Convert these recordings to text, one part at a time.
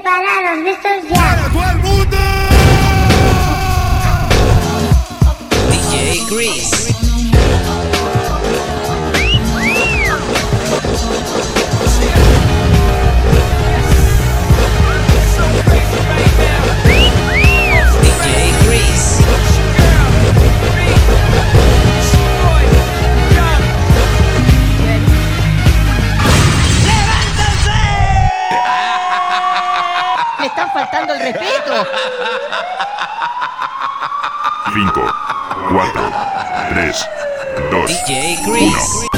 preparados, listos ya. ¡Todo el mundo! DJ Chris. faltando el respeto. 5, 4, 3, 2, DJ Chris.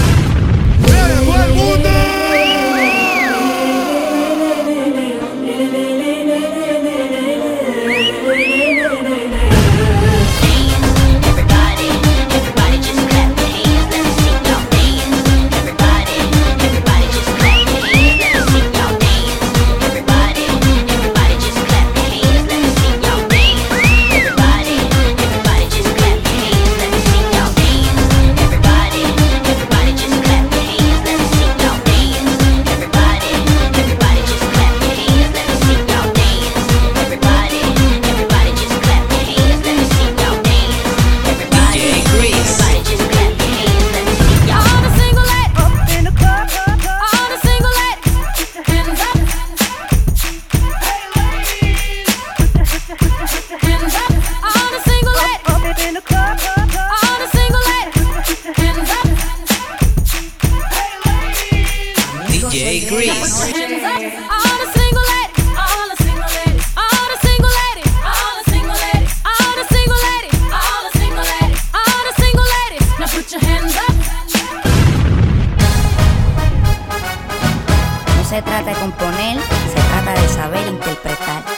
se trata de componer, se trata de saber interpretar.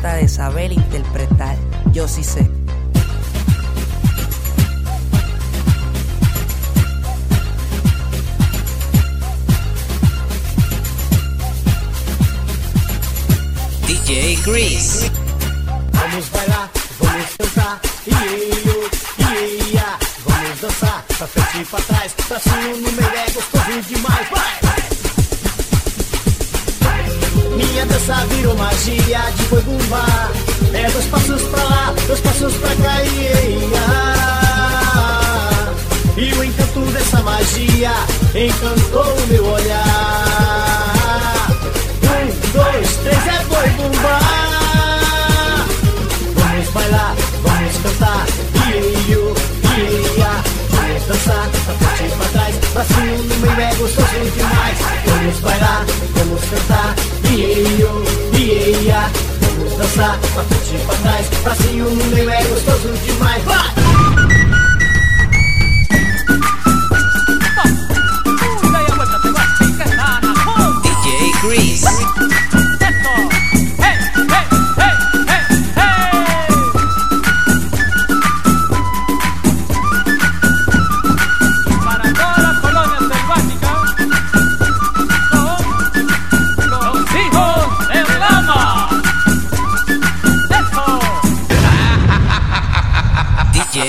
trata de saber interpretar. Yo sí sé. DJ Chris. Vamos bailar, vamos cantar, iê, iê, Vamos dançar, pra frente e pra trás, no meio é gostoso demais, vai! Minha dança virou magia de boi bumbá É dois passos pra lá, dois passos pra cá e ah, E o encanto dessa magia encanta dançar, pra frente e pra trás, pra cima o meio é gostoso demais. Vai!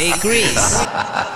DJ Chris.